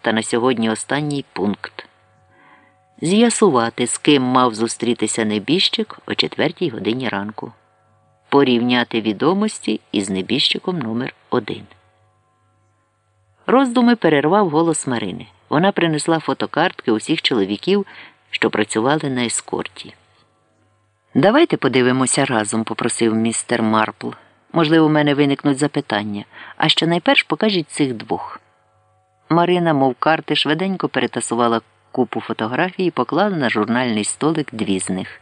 та на сьогодні останній пункт. З'ясувати, з ким мав зустрітися небіжчик о четвертій годині ранку. Порівняти відомості із небіжчиком номер 1 Роздуми перервав голос Марини. Вона принесла фотокартки усіх чоловіків, що працювали на ескорті. Давайте подивимося разом, попросив містер Марпл. Можливо, в мене виникнуть запитання, а що найперш покажіть цих двох. Марина, мов карти, швиденько перетасувала купу фотографій і поклала на журнальний столик дві з них.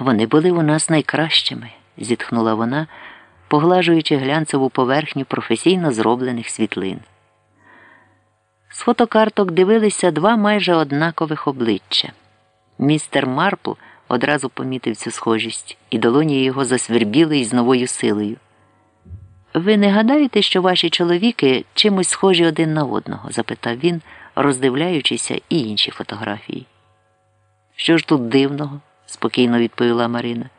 Вони були у нас найкращими, зітхнула вона, поглажуючи глянцеву поверхню професійно зроблених світлин. З фотокарток дивилися два майже однакових обличчя. Містер Марпл одразу помітив цю схожість, і долоні його засвербіли із новою силою. Ви не гадаєте, що ваші чоловіки чимось схожі один на одного? запитав він, роздивляючися і інші фотографії. Що ж тут дивного? спокійно відповіла Марина.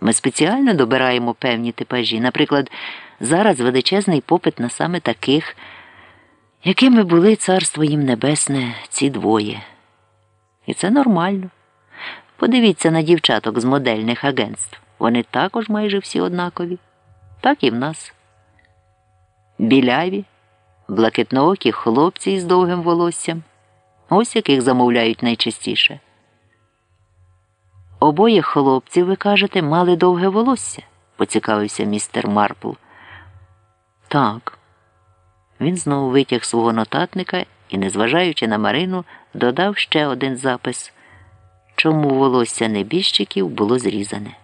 Ми спеціально добираємо певні типажі. Наприклад, зараз величезний попит на саме таких, якими були царство їм небесне ці двоє. І це нормально. Подивіться на дівчаток з модельних агентств. Вони також майже всі однакові, так і в нас. Біляві, блакитноокі хлопці із довгим волоссям. Ось яких замовляють найчастіше. Обоє хлопців, ви кажете, мали довге волосся, поцікавився містер Марпл. Так. Він знову витяг свого нотатника і, незважаючи на Марину, додав ще один запис чому волосся небіжчиків було зрізане.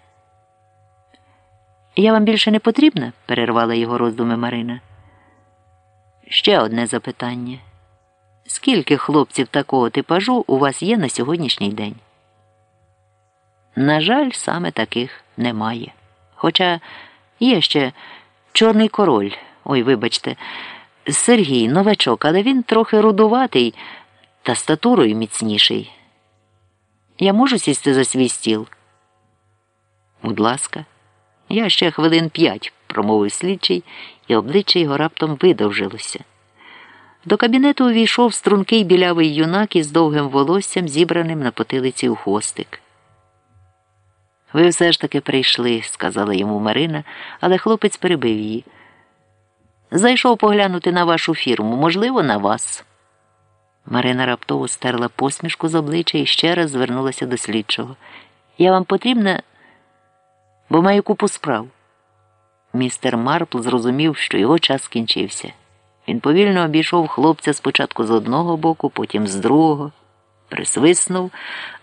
Я вам більше не потрібна? перервала його роздуми Марина. Ще одне запитання. Скільки хлопців такого типажу у вас є на сьогоднішній день? На жаль, саме таких немає. Хоча є ще Чорний король, ой, вибачте, Сергій новачок, але він трохи рудуватий та статурою міцніший. Я можу сісти за свій стіл? Будь ласка, я ще хвилин п'ять, промовив слідчий, і обличчя його раптом видовжилося. До кабінету увійшов стрункий білявий юнак із довгим волоссям, зібраним на потилиці у хвостик. Ви все ж таки прийшли, сказала йому Марина, але хлопець перебив її. Зайшов поглянути на вашу фірму, можливо, на вас. Марина раптово стерла посмішку з обличчя і ще раз звернулася до слідчого. Я вам потрібна, бо маю купу справ. Містер Марпл зрозумів, що його час скінчився. Він повільно обійшов хлопця спочатку з одного боку, потім з другого, присвиснув,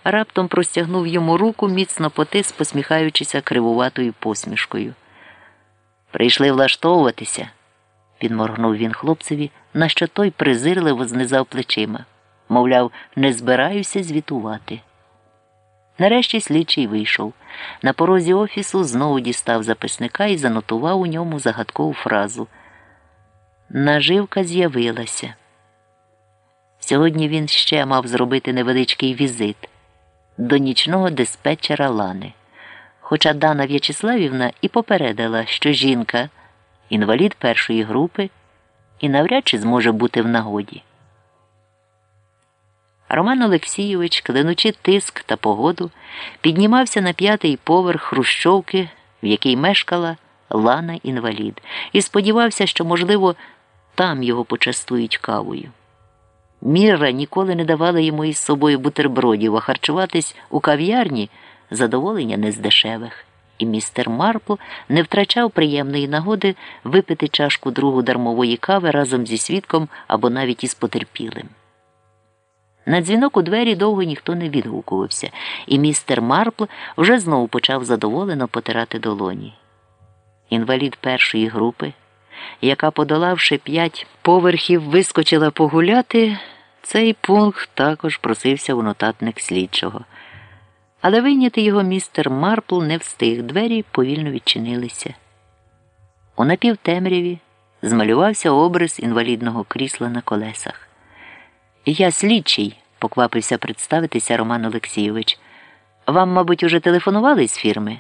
а раптом простягнув йому руку, міцно потис, посміхаючися кривуватою посмішкою. Прийшли влаштовуватися підморгнув він хлопцеві, на що той презирливо знизав плечима. Мовляв, не збираюся звітувати. Нарешті слідчий вийшов. На порозі офісу знову дістав записника і занотував у ньому загадкову фразу. Наживка з'явилася. Сьогодні він ще мав зробити невеличкий візит до нічного диспетчера Лани. Хоча Дана В'ячеславівна і попередила, що жінка інвалід першої групи і навряд чи зможе бути в нагоді. Роман Олексійович, клянучи тиск та погоду, піднімався на п'ятий поверх Хрущовки, в якій мешкала Лана інвалід, і сподівався, що, можливо, там його почастують кавою. Міра ніколи не давала йому із собою бутербродів, а харчуватись у кав'ярні задоволення не з дешевих і містер Марпл не втрачав приємної нагоди випити чашку другу дармової кави разом зі свідком або навіть із потерпілим. На дзвінок у двері довго ніхто не відгукувався, і містер Марпл вже знову почав задоволено потирати долоні. Інвалід першої групи, яка, подолавши п'ять поверхів, вискочила погуляти, цей пункт також просився у нотатник слідчого. Але вийняти його містер Марпл не встиг, двері повільно відчинилися. У напівтемряві змалювався образ інвалідного крісла на колесах. Я слідчий, поквапився представитися Роман Олексійович. Вам, мабуть, уже телефонували з фірми?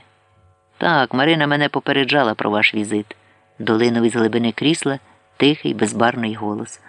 Так, Марина мене попереджала про ваш візит. Долинув із глибини крісла тихий, безбарний голос.